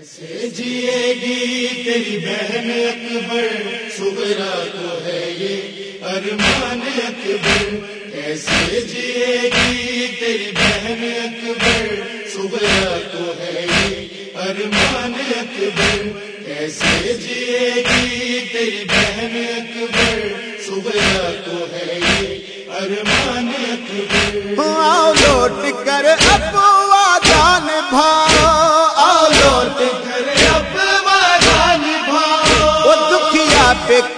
کیسے جیے گی تیری بہن اکبر سبرا تو ہے یہ ارمان اکبر۔ کیسے جیے گی تیری بہن اکبر سبرا تو ہے یہ ارمان اکبر۔ کیسے جیے گی تیری بہن اکبر سبرا تو ہے یہ ارمان اکبر۔ لوٹ کر اپوا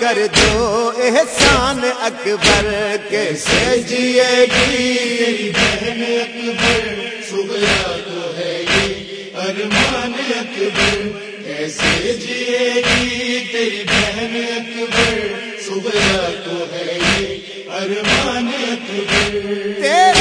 کر دو احسان اکبر کیسے جیے گی تیری بہن اکبر سبرا تو ہے یہ ارمان اکبر کیسے جیے گی تیری بہن اکبر سبرا تو ہے یہ ارمان اکبر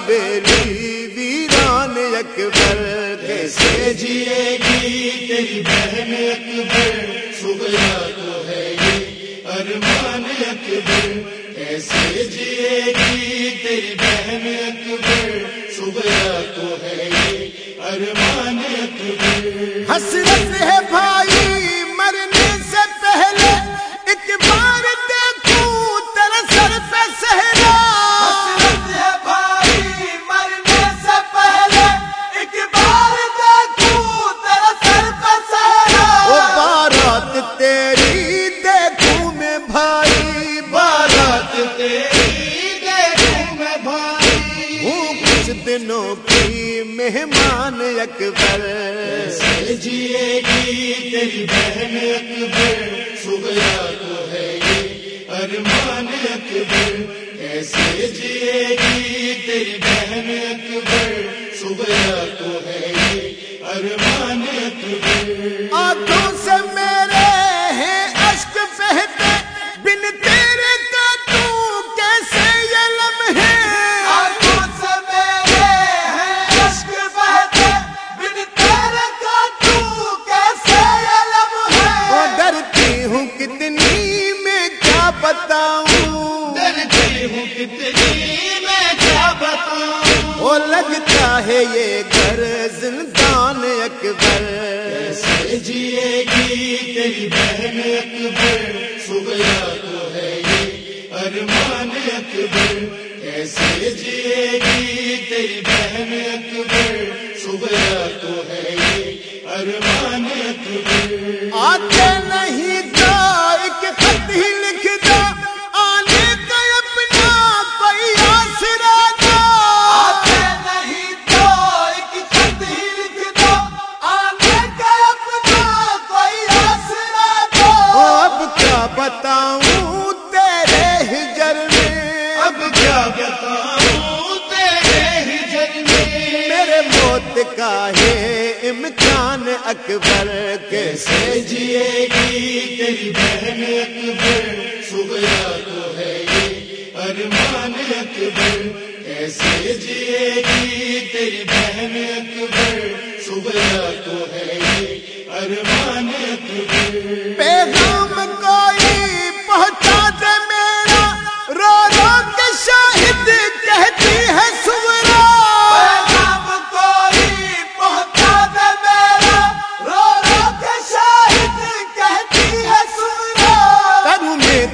حویلی ویران اکبر کیسے جیے گی تیری بہن اکبر سبرا تو ہے یہ ارمان اکبر۔ کیسے جیے گی تیری بہن اکبر سبرا تو ہے یہ ارمان اکبر۔ حسرت دنوں کی مہمان اکبر۔ جیے گی تیری بہن اکبر سبرا تو ہے یہ ارمان اکبر۔ کیسے جیے گی تیری بہن اکبر سبرا تو ہے یہ ارمان اکبر۔ آنکھوں سے میرے لگتا ہے یہ گھر زندان اکبر۔ کیسے جیے گی تیری بہن اکبر۔ سبرا تو ہے یہ ارمان اکبر۔ کیسے جیے گی تیری بہن اکبر۔ سبرا تو ہے یہ ارمان اکبر۔ آتے کا ہے امکان اکبر کیسے جیے گی تیری بہن اکبر صبح تو ہے یہ۔ ارمان اکبر کیسے جیے گی تیری بہن اکبر صبح تو ہے یہ۔ ارمان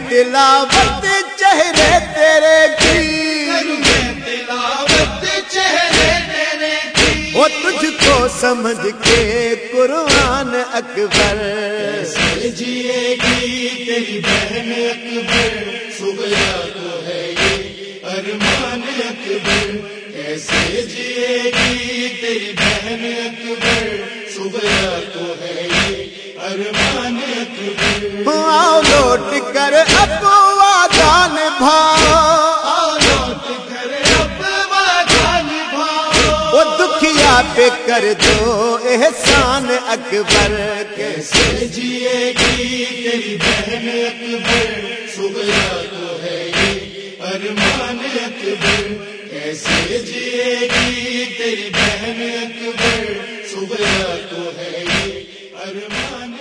تلاوت چہرے تیرے کی۔ کروں میں تلاوت چہرے تیرے کی وہ تجھ کو سمجھ کے قرآن اکبر۔ جیے گی تیری بہن اکبر۔ سبرا تو ہے یہ ارمان اکبر کیسے جیے گی تیری بہن اکبر سبرا تو ہے یہ ارمان اکبر۔ آؤ لوٹ کر جان بھاؤ۔ وہ دکھیا پہ کر دو احسان اکبر۔ کیسے جیے گی تیری بہن اکبر؟ سبرا تو ہے یہ ارمان اکبر۔ کیسے جیے گی تیری بہن اکبر؟ سبرا تو ہے یہ ارمان